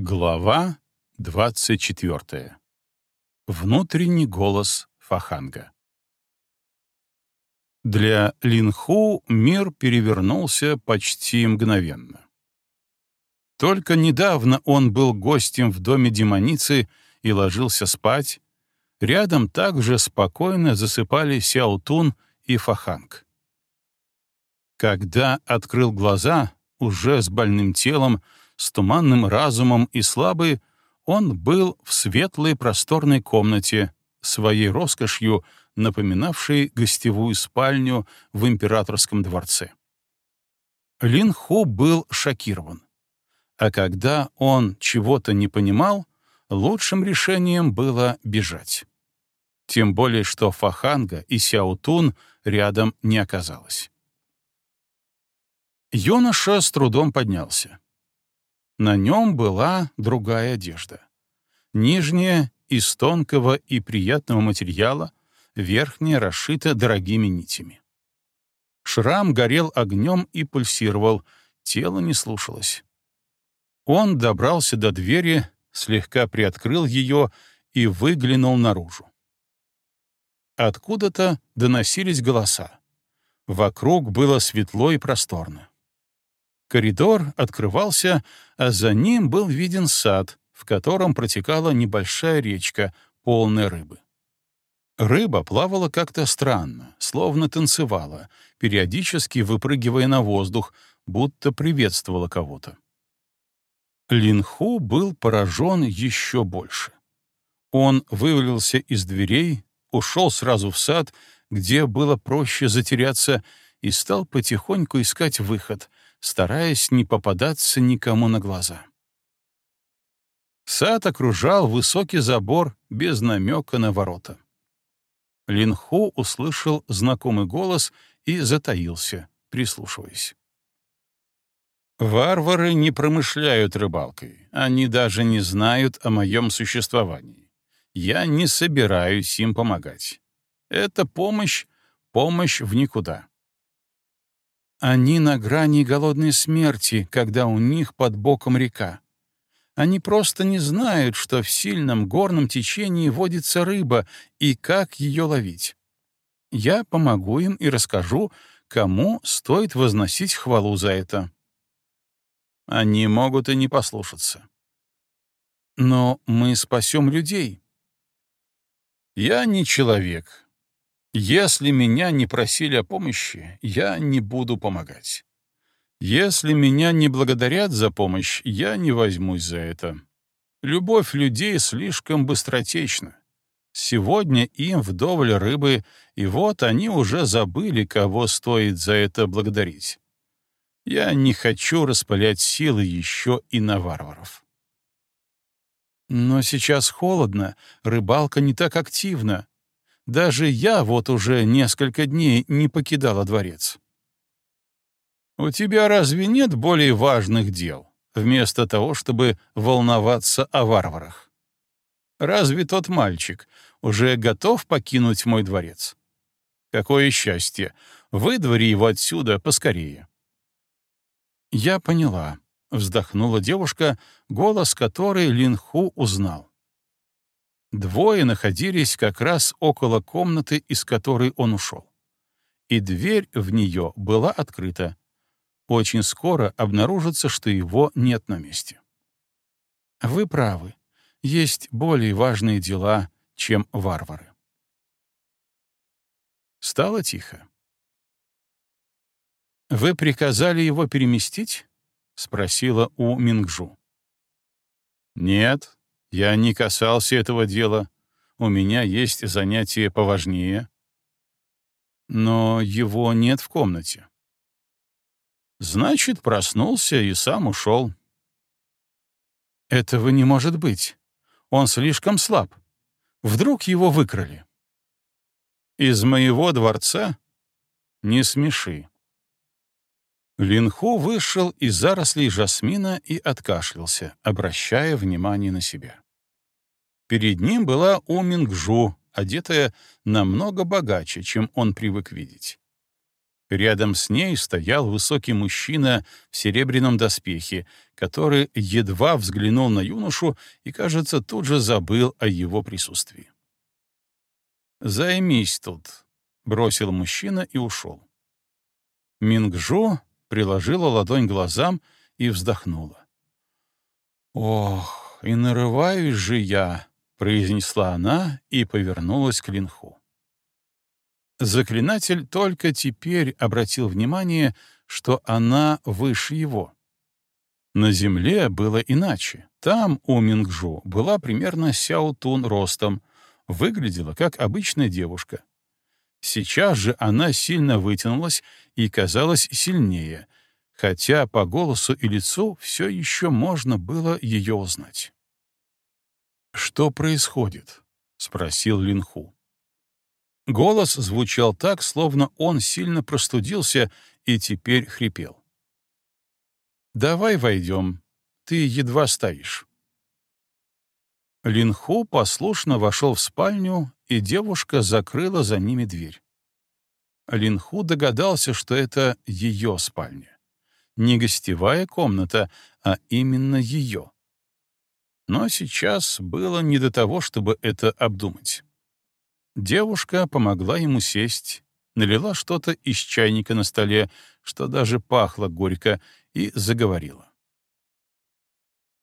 Глава 24. Внутренний голос Фаханга. Для Линху мир перевернулся почти мгновенно. Только недавно он был гостем в доме демоницы и ложился спать. Рядом также спокойно засыпали Сяутун и Фаханг. Когда открыл глаза, уже с больным телом, с туманным разумом и слабый, он был в светлой просторной комнате, своей роскошью напоминавшей гостевую спальню в императорском дворце. Лин Хо был шокирован. А когда он чего-то не понимал, лучшим решением было бежать. Тем более, что Фаханга и Сяутун рядом не оказалось. Юноша с трудом поднялся. На нем была другая одежда. Нижняя — из тонкого и приятного материала, верхняя расшита дорогими нитями. Шрам горел огнем и пульсировал, тело не слушалось. Он добрался до двери, слегка приоткрыл ее и выглянул наружу. Откуда-то доносились голоса. Вокруг было светло и просторно. Коридор открывался, а за ним был виден сад, в котором протекала небольшая речка, полная рыбы. Рыба плавала как-то странно, словно танцевала, периодически выпрыгивая на воздух, будто приветствовала кого-то. Линху был поражен еще больше. Он вывалился из дверей, ушел сразу в сад, где было проще затеряться, и стал потихоньку искать выход, стараясь не попадаться никому на глаза. Сад окружал высокий забор без намека на ворота. Линху услышал знакомый голос и затаился, прислушиваясь. «Варвары не промышляют рыбалкой, они даже не знают о моем существовании. Я не собираюсь им помогать. Это помощь, помощь в никуда. Они на грани голодной смерти, когда у них под боком река. Они просто не знают, что в сильном горном течении водится рыба и как ее ловить. Я помогу им и расскажу, кому стоит возносить хвалу за это. Они могут и не послушаться. Но мы спасем людей. Я не человек, если меня не просили о помощи, я не буду помогать. Если меня не благодарят за помощь, я не возьмусь за это. Любовь людей слишком быстротечна. Сегодня им вдоволь рыбы, и вот они уже забыли, кого стоит за это благодарить. Я не хочу распылять силы еще и на варваров. Но сейчас холодно, рыбалка не так активна, даже я вот уже несколько дней не покидала дворец. У тебя разве нет более важных дел, вместо того, чтобы волноваться о варварах? Разве тот мальчик уже готов покинуть мой дворец? Какое счастье! Выдвори его отсюда поскорее. Я поняла, — вздохнула девушка, голос которой Линху узнал. Двое находились как раз около комнаты, из которой он ушел. И дверь в нее была открыта. Очень скоро обнаружится, что его нет на месте. Вы правы. Есть более важные дела, чем варвары. Стало тихо. «Вы приказали его переместить?» — спросила у Мингжу. «Нет, я не касался этого дела. У меня есть занятия поважнее. Но его нет в комнате. Значит, проснулся и сам ушел. Этого не может быть. Он слишком слаб. Вдруг его выкрали. Из моего дворца? Не смеши. Линху вышел из зарослей жасмина и откашлялся, обращая внимание на себя. Перед ним была У Мингжу, одетая намного богаче, чем он привык видеть. Рядом с ней стоял высокий мужчина в серебряном доспехе, который едва взглянул на юношу и, кажется, тут же забыл о его присутствии. «Займись тут», — бросил мужчина и ушел. Мингжо приложила ладонь к глазам и вздохнула. «Ох, и нарываюсь же я», — произнесла она и повернулась к Линху. Заклинатель только теперь обратил внимание, что она выше его. На земле было иначе. Там у Мингжу была примерно Сяо Тун ростом, выглядела как обычная девушка. Сейчас же она сильно вытянулась и казалась сильнее, хотя по голосу и лицу все еще можно было ее узнать. «Что происходит?» — спросил Линху. Голос звучал так, словно он сильно простудился и теперь хрипел. «Давай войдем. Ты едва стоишь». Линху послушно вошел в спальню, и девушка закрыла за ними дверь. Линху догадался, что это ее спальня. Не гостевая комната, а именно ее. Но сейчас было не до того, чтобы это обдумать. Девушка помогла ему сесть, налила что-то из чайника на столе, что даже пахло горько, и заговорила.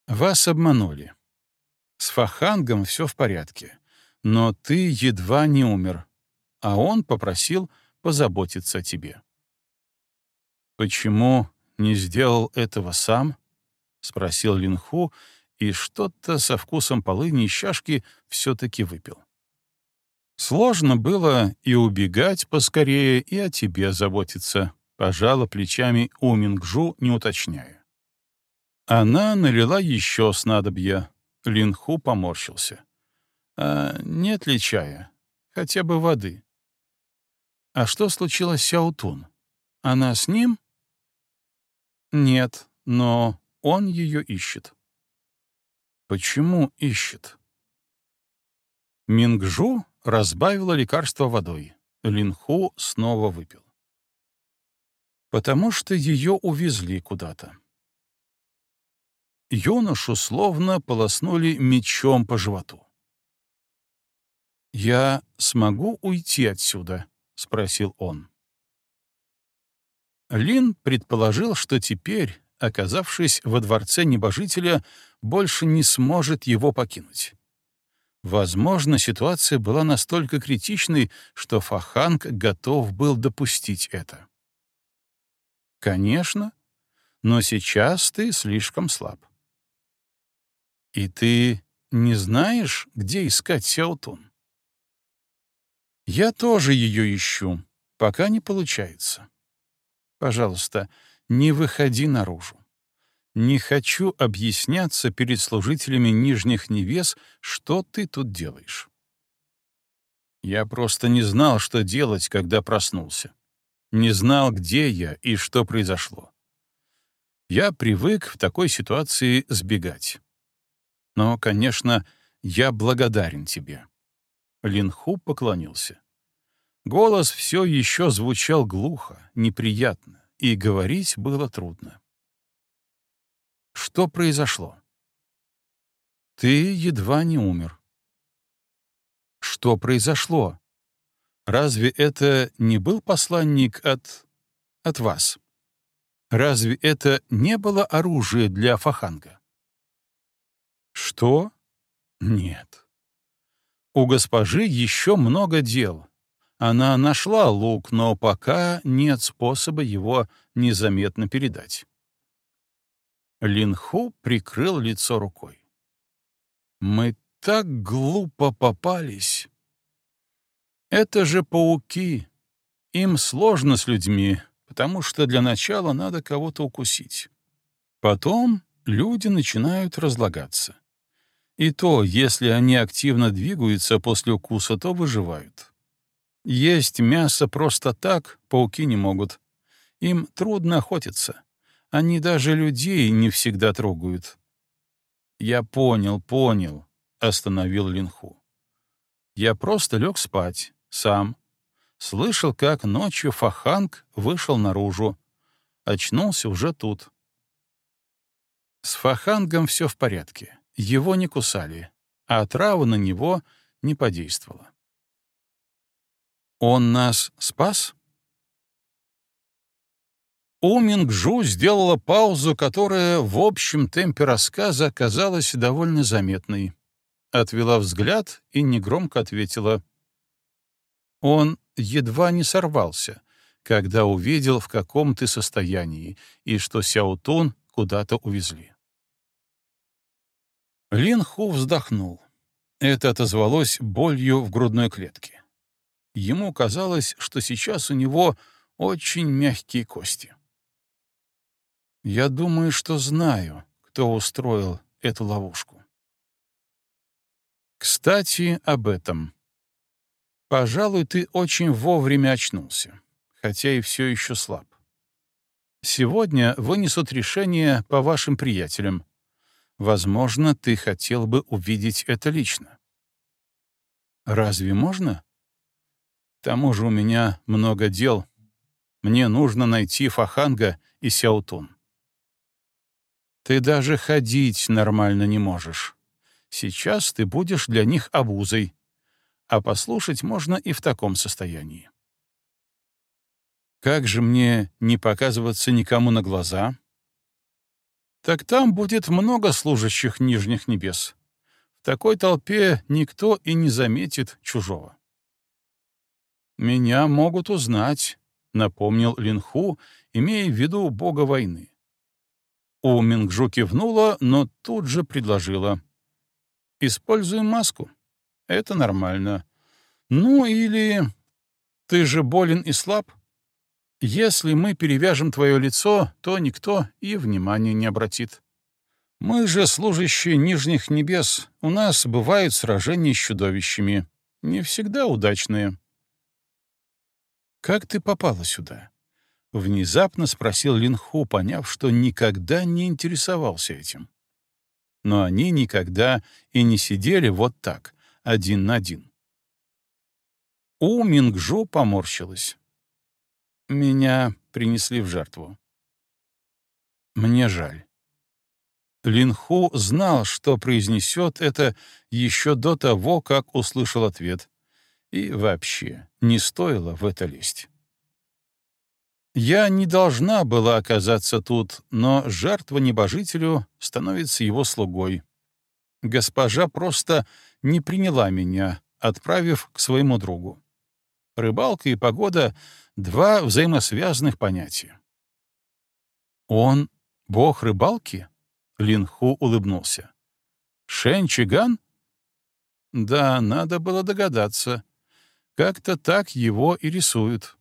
«Вас обманули. С Фахангом все в порядке, но ты едва не умер, а он попросил позаботиться о тебе». «Почему не сделал этого сам?» — спросил Линху, и что-то со вкусом полыни из чашки все-таки выпил. Сложно было и убегать поскорее, и о тебе заботиться, пожала плечами Умингжу, не уточняя. Она налила еще снадобья. Линху поморщился. «А нет ли чая? Хотя бы воды?» «А что случилось с Сяутун? Она с ним?» «Нет, но он ее ищет». «Почему ищет?» Мингжу разбавила лекарство водой. Линху снова выпил. Потому что ее увезли куда-то. Юношу словно полоснули мечом по животу. «Я смогу уйти отсюда?» — спросил он. Лин предположил, что теперь, оказавшись во дворце небожителя, больше не сможет его покинуть. Возможно, ситуация была настолько критичной, что Фаханг готов был допустить это. Конечно, но сейчас ты слишком слаб. И ты не знаешь, где искать Сяотун? Я тоже ее ищу, пока не получается. Пожалуйста, не выходи наружу. Не хочу объясняться перед служителями нижних небес, что ты тут делаешь. Я просто не знал, что делать, когда проснулся. Не знал, где я и что произошло. Я привык в такой ситуации сбегать. Но, конечно, я благодарен тебе. Линху поклонился. Голос все еще звучал глухо, неприятно, и говорить было трудно. Что произошло? Ты едва не умер. Что произошло? Разве это не был посланник от... от вас? Разве это не было оружие для Фаханга? Что? Нет. У госпожи еще много дел. Она нашла лук, но пока нет способа его незаметно передать. Линху прикрыл лицо рукой. «Мы так глупо попались. Это же пауки. Им сложно с людьми, потому что для начала надо кого-то укусить. Потом люди начинают разлагаться. И то, если они активно двигаются после укуса, то выживают. Есть мясо просто так пауки не могут. Им трудно охотиться. Они даже людей не всегда трогают. Я понял, понял, остановил Линху. Я просто лег спать, сам. Слышал, как ночью Фаханг вышел наружу. Очнулся уже тут. С Фахангом все в порядке. Его не кусали, а отрава на него не подействовала. «Он нас спас?» У Мингжу сделала паузу, которая в общем темпе рассказа оказалась довольно заметной. Отвела взгляд и негромко ответила. Он едва не сорвался, когда увидел, в каком ты состоянии, и что Сяутун куда-то увезли. Лин Ху вздохнул. Это отозвалось болью в грудной клетке. Ему казалось, что сейчас у него очень мягкие кости. Я думаю, что знаю, кто устроил эту ловушку. Кстати, об этом. Пожалуй, ты очень вовремя очнулся, хотя и все еще слаб. Сегодня вынесут решение по вашим приятелям. Возможно, ты хотел бы увидеть это лично. Разве можно? К тому же у меня много дел. Мне нужно найти Фаханга и Сяутун. Ты даже ходить нормально не можешь. Сейчас ты будешь для них обузой, а послушать можно и в таком состоянии. Как же мне не показываться никому на глаза? Так там будет много служащих нижних небес. В такой толпе никто и не заметит чужого. «Меня могут узнать», — напомнил Линху, имея в виду бога войны. У Мингжу кивнула, но тут же предложила. «Используем маску. Это нормально. Ну или... Ты же болен и слаб. Если мы перевяжем твое лицо, то никто и внимания не обратит. Мы же служащие нижних небес, у нас бывают сражения с чудовищами. Не всегда удачные». «Как ты попала сюда?» Внезапно спросил Линху, поняв, что никогда не интересовался этим. Но они никогда и не сидели вот так, один на один. У Мингжу поморщилась. «Меня принесли в жертву. Мне жаль». Линху знал, что произнесет это еще до того, как услышал ответ. И вообще не стоило в это лезть. Я не должна была оказаться тут, но жертва небожителю становится его слугой. Госпожа просто не приняла меня, отправив к своему другу. Рыбалка и погода — два взаимосвязанных понятия. «Он — бог рыбалки?» — Линху улыбнулся. «Шен Чиган?» «Да, надо было догадаться. Как-то так его и рисуют».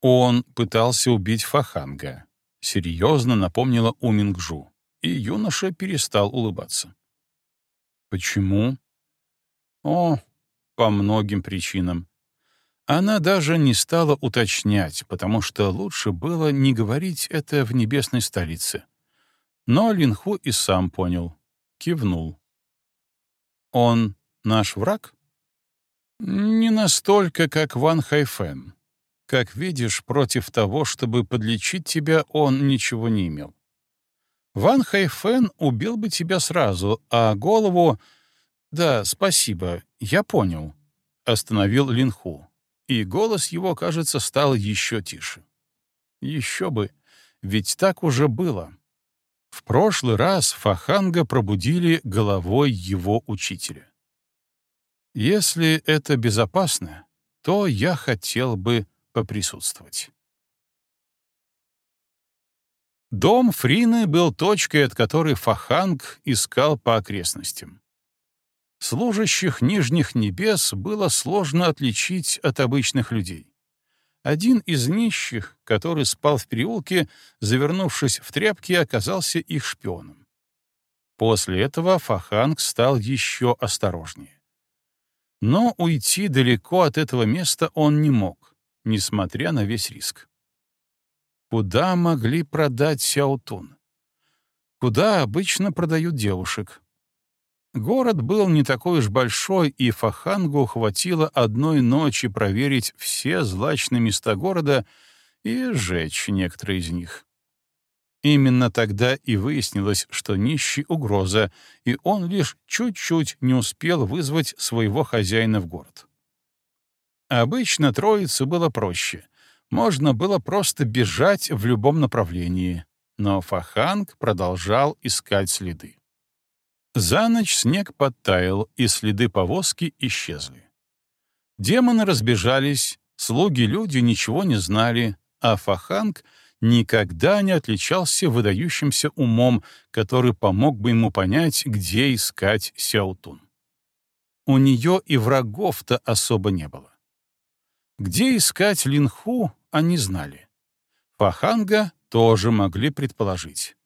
Он пытался убить Фаханга. Серьезно напомнила Умингжу, и юноша перестал улыбаться. Почему? О, по многим причинам. Она даже не стала уточнять, потому что лучше было не говорить это в небесной столице. Но Линху и сам понял, кивнул. Он наш враг? Не настолько, как Ван Хайфен. Как видишь, против того, чтобы подлечить тебя, он ничего не имел. Ван Хайфен убил бы тебя сразу, а голову... Да, спасибо, я понял. Остановил Линху, и голос его, кажется, стал еще тише. Еще бы, ведь так уже было. В прошлый раз Фаханга пробудили головой его учителя. Если это безопасно, то я хотел бы поприсутствовать. Дом Фрины был точкой, от которой Фаханг искал по окрестностям. Служащих нижних небес было сложно отличить от обычных людей. Один из нищих, который спал в переулке, завернувшись в тряпки, оказался их шпионом. После этого Фаханг стал еще осторожнее. Но уйти далеко от этого места он не мог несмотря на весь риск. Куда могли продать Сяотун? Куда обычно продают девушек? Город был не такой уж большой, и Фахангу хватило одной ночи проверить все злачные места города и сжечь некоторые из них. Именно тогда и выяснилось, что нищий — угроза, и он лишь чуть-чуть не успел вызвать своего хозяина в город. Обычно троицу было проще. Можно было просто бежать в любом направлении, но Фаханг продолжал искать следы. За ночь снег подтаял, и следы повозки исчезли. Демоны разбежались, слуги-люди ничего не знали, а Фаханг никогда не отличался выдающимся умом, который помог бы ему понять, где искать Сяутун. У нее и врагов-то особо не было. Где искать Линху, они знали. Фаханга тоже могли предположить.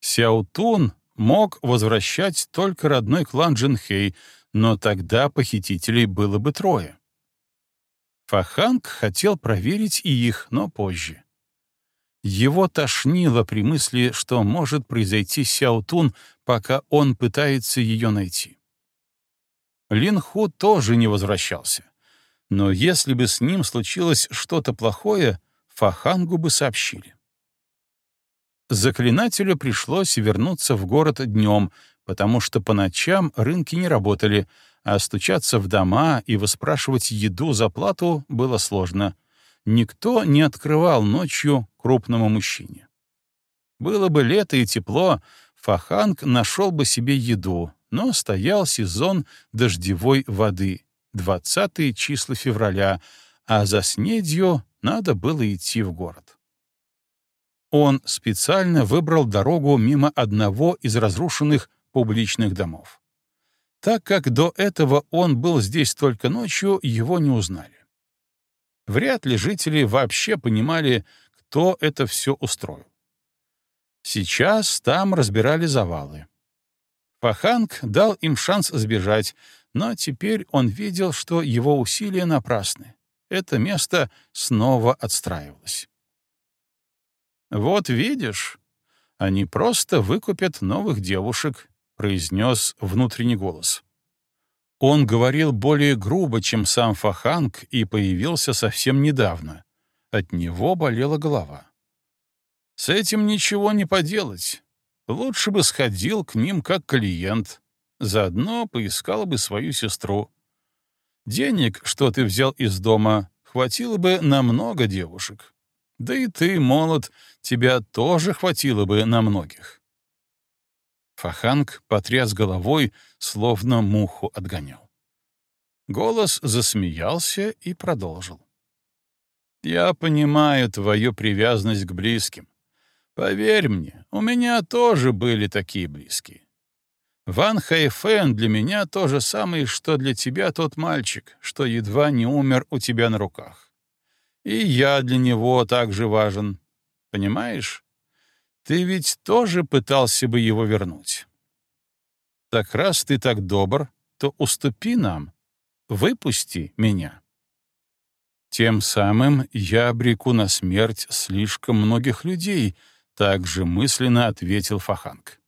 Сяутун мог возвращать только родной клан Джинхей, но тогда похитителей было бы трое. Фаханг хотел проверить и их, но позже. Его тошнило при мысли, что может произойти Сяутун, пока он пытается ее найти. Линху тоже не возвращался. Но если бы с ним случилось что-то плохое, Фахангу бы сообщили. Заклинателю пришлось вернуться в город днем, потому что по ночам рынки не работали, а стучаться в дома и выспрашивать еду за плату было сложно. Никто не открывал ночью крупному мужчине. Было бы лето и тепло, Фаханг нашел бы себе еду, но стоял сезон дождевой воды, 20 числа февраля, а за снедью надо было идти в город. Он специально выбрал дорогу мимо одного из разрушенных публичных домов. Так как до этого он был здесь только ночью, его не узнали. Вряд ли жители вообще понимали, кто это все устроил. Сейчас там разбирали завалы. Фаханг дал им шанс сбежать, но теперь он видел, что его усилия напрасны. Это место снова отстраивалось. «Вот видишь, они просто выкупят новых девушек», — произнес внутренний голос. Он говорил более грубо, чем сам Фаханг, и появился совсем недавно. От него болела голова. «С этим ничего не поделать. Лучше бы сходил к ним как клиент. Заодно поискал бы свою сестру. Денег, что ты взял из дома, хватило бы на много девушек. Да и ты, молод, тебя тоже хватило бы на многих. Фаханг потряс головой, словно муху отгонял. Голос засмеялся и продолжил. «Я понимаю твою привязанность к близким. Поверь мне, у меня тоже были такие близкие. Ван Хайфен для меня то же самое, что для тебя тот мальчик, что едва не умер у тебя на руках. И я для него также важен. Понимаешь? Ты ведь тоже пытался бы его вернуть. Так раз ты так добр, то уступи нам, выпусти меня. Тем самым я обреку на смерть слишком многих людей, также мысленно ответил Фаханг.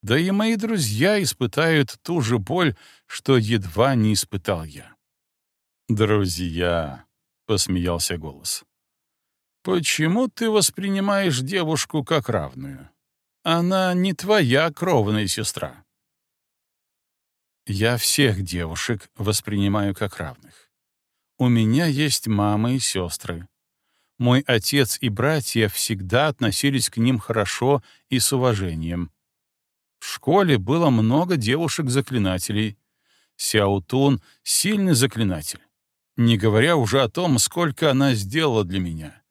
Да и мои друзья испытают ту же боль, что едва не испытал я. Друзья, посмеялся голос. Почему ты воспринимаешь девушку как равную? Она не твоя кровная сестра. Я всех девушек воспринимаю как равных. У меня есть мама и сестры. Мой отец и братья всегда относились к ним хорошо и с уважением. В школе было много девушек-заклинателей. Сяутун — сильный заклинатель не говоря уже о том, сколько она сделала для меня,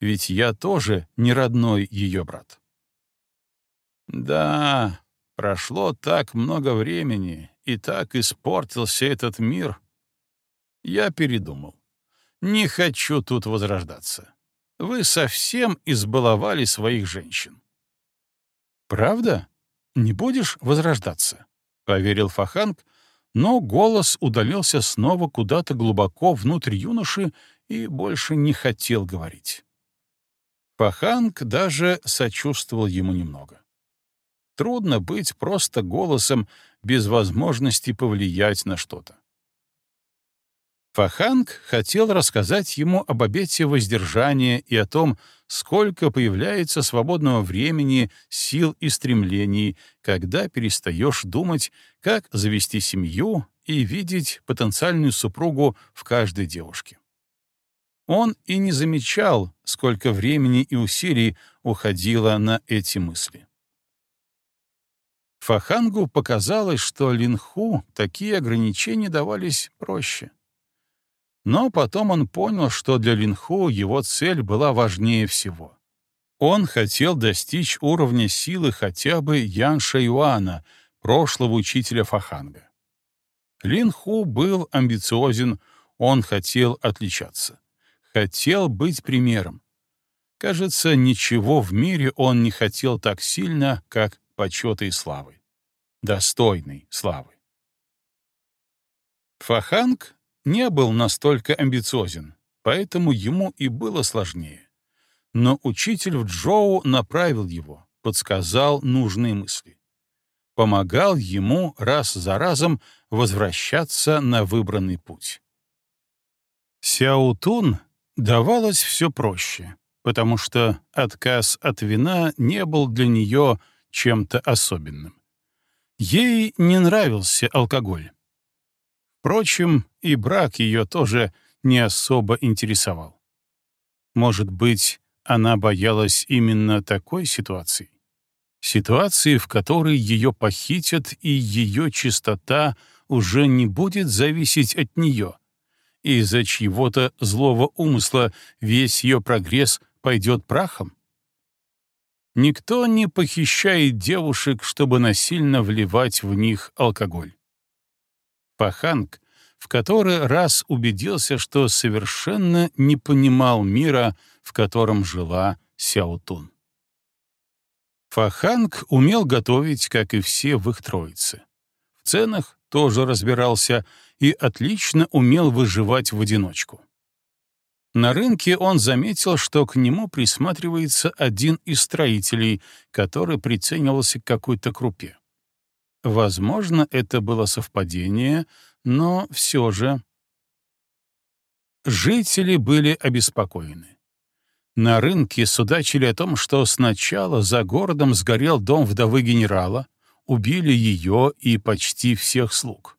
ведь я тоже не родной ее брат. Да, прошло так много времени, и так испортился этот мир. Я передумал. Не хочу тут возрождаться. Вы совсем избаловали своих женщин. Правда? Не будешь возрождаться? — поверил Фаханг, но голос удалился снова куда-то глубоко внутрь юноши и больше не хотел говорить. Паханг даже сочувствовал ему немного. Трудно быть просто голосом без возможности повлиять на что-то. Фаханг хотел рассказать ему об обете воздержания и о том, сколько появляется свободного времени, сил и стремлений, когда перестаешь думать, как завести семью и видеть потенциальную супругу в каждой девушке. Он и не замечал, сколько времени и усилий уходило на эти мысли. Фахангу показалось, что Линху такие ограничения давались проще. Но потом он понял, что для Линху его цель была важнее всего. Он хотел достичь уровня силы хотя бы Ян Шаюана, прошлого учителя Фаханга. Линху был амбициозен, он хотел отличаться. Хотел быть примером. Кажется, ничего в мире он не хотел так сильно, как почета и славы. Достойной славы. Фаханг не был настолько амбициозен, поэтому ему и было сложнее. Но учитель в Джоу направил его, подсказал нужные мысли. Помогал ему раз за разом возвращаться на выбранный путь. Сяутун давалось все проще, потому что отказ от вина не был для нее чем-то особенным. Ей не нравился алкоголь. Впрочем, и брак ее тоже не особо интересовал. Может быть, она боялась именно такой ситуации? Ситуации, в которой ее похитят, и ее чистота уже не будет зависеть от нее, из-за чьего-то злого умысла весь ее прогресс пойдет прахом? Никто не похищает девушек, чтобы насильно вливать в них алкоголь. Паханг в который раз убедился, что совершенно не понимал мира, в котором жила Сяотун. Фаханг умел готовить, как и все в их троице. В ценах тоже разбирался и отлично умел выживать в одиночку. На рынке он заметил, что к нему присматривается один из строителей, который приценивался к какой-то крупе. Возможно, это было совпадение, но все же... Жители были обеспокоены. На рынке судачили о том, что сначала за городом сгорел дом вдовы генерала, убили ее и почти всех слуг.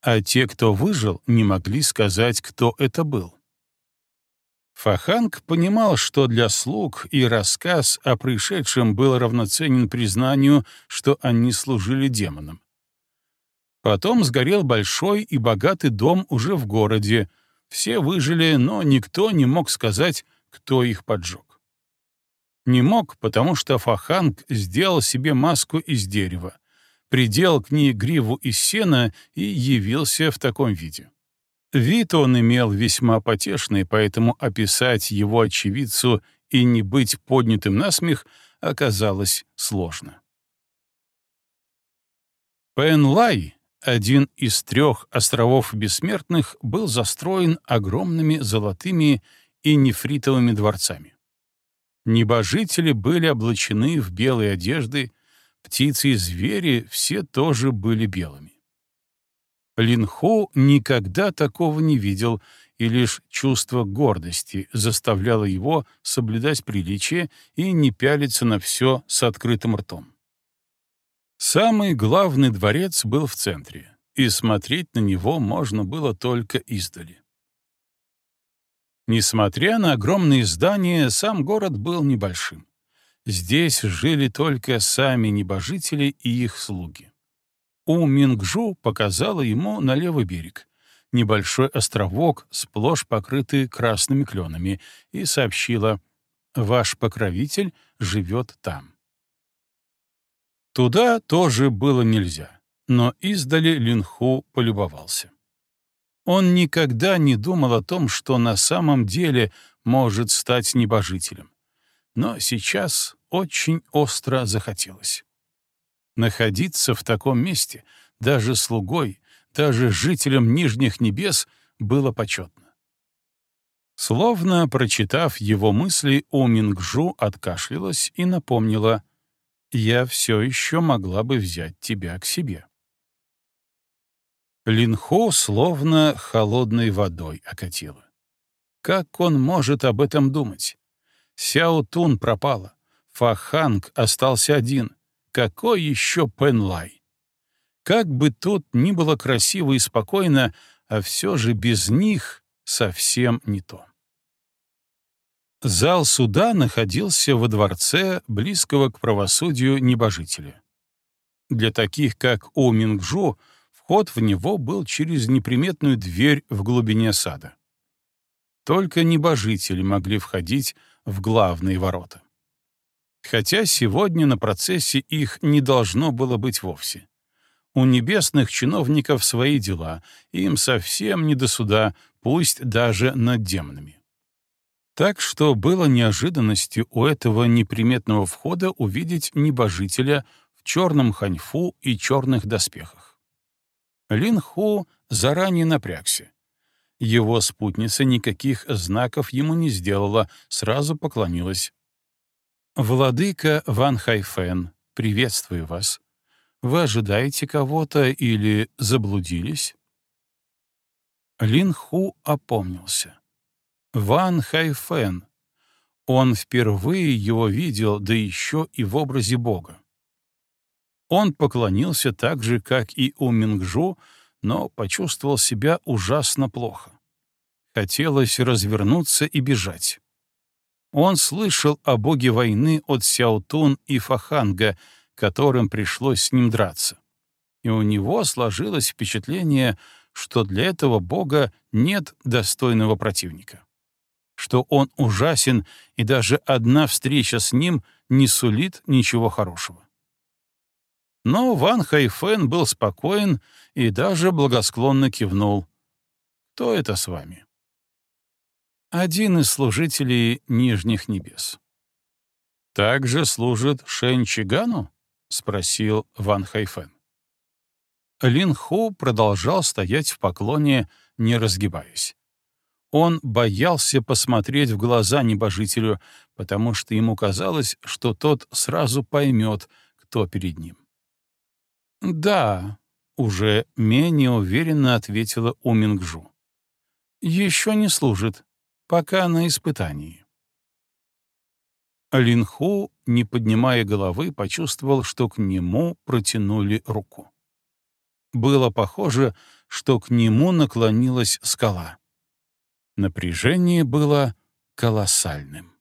А те, кто выжил, не могли сказать, кто это был. Фаханг понимал, что для слуг и рассказ о происшедшем был равноценен признанию, что они служили демонам. Потом сгорел большой и богатый дом уже в городе. Все выжили, но никто не мог сказать, кто их поджег. Не мог, потому что Фаханг сделал себе маску из дерева, придел к ней гриву из сена и явился в таком виде. Вид он имел весьма потешный, поэтому описать его очевидцу и не быть поднятым на смех оказалось сложно. Пенлай, один из трех островов бессмертных, был застроен огромными золотыми и нефритовыми дворцами. Небожители были облачены в белые одежды, птицы и звери все тоже были белыми. Линхо никогда такого не видел, и лишь чувство гордости заставляло его соблюдать приличие и не пялиться на все с открытым ртом. Самый главный дворец был в центре, и смотреть на него можно было только издали. Несмотря на огромные здания, сам город был небольшим. Здесь жили только сами небожители и их слуги. У Мингжу показала ему на левый берег, небольшой островок, сплошь покрытый красными кленами, и сообщила «Ваш покровитель живет там». Туда тоже было нельзя, но издали Линху полюбовался. Он никогда не думал о том, что на самом деле может стать небожителем. Но сейчас очень остро захотелось. Находиться в таком месте, даже слугой, даже жителем Нижних Небес, было почетно. Словно прочитав его мысли, У Мингжу откашлялась и напомнила я все еще могла бы взять тебя к себе. Линхо словно холодной водой окатило. Как он может об этом думать? Сяо Тун пропала. Фаханг остался один. Какой еще Пенлай? Как бы тут ни было красиво и спокойно, а все же без них совсем не то. Зал суда находился во дворце, близкого к правосудию небожителя. Для таких, как У Мингжу, вход в него был через неприметную дверь в глубине сада. Только небожители могли входить в главные ворота. Хотя сегодня на процессе их не должно было быть вовсе. У небесных чиновников свои дела, им совсем не до суда, пусть даже над демонами. Так что было неожиданностью у этого неприметного входа увидеть небожителя в черном ханьфу и черных доспехах. Лин Ху заранее напрягся. Его спутница никаких знаков ему не сделала, сразу поклонилась. «Владыка Ван Хайфен, приветствую вас. Вы ожидаете кого-то или заблудились?» Лин Ху опомнился. Ван Хайфен. Он впервые его видел, да еще и в образе Бога. Он поклонился так же, как и у Мингжу, но почувствовал себя ужасно плохо. Хотелось развернуться и бежать. Он слышал о боге войны от Сяотун и Фаханга, которым пришлось с ним драться. И у него сложилось впечатление, что для этого бога нет достойного противника что он ужасен, и даже одна встреча с ним не сулит ничего хорошего. Но Ван Хайфен был спокоен и даже благосклонно кивнул. «Кто это с вами?» «Один из служителей Нижних Небес». «Также служит Шэнь Чигану?» — спросил Ван Хайфен. Лин Ху продолжал стоять в поклоне, не разгибаясь. Он боялся посмотреть в глаза небожителю, потому что ему казалось, что тот сразу поймет, кто перед ним. «Да», — уже менее уверенно ответила Умингжу. «Еще не служит, пока на испытании». Линху, не поднимая головы, почувствовал, что к нему протянули руку. Было похоже, что к нему наклонилась скала. Напряжение было колоссальным.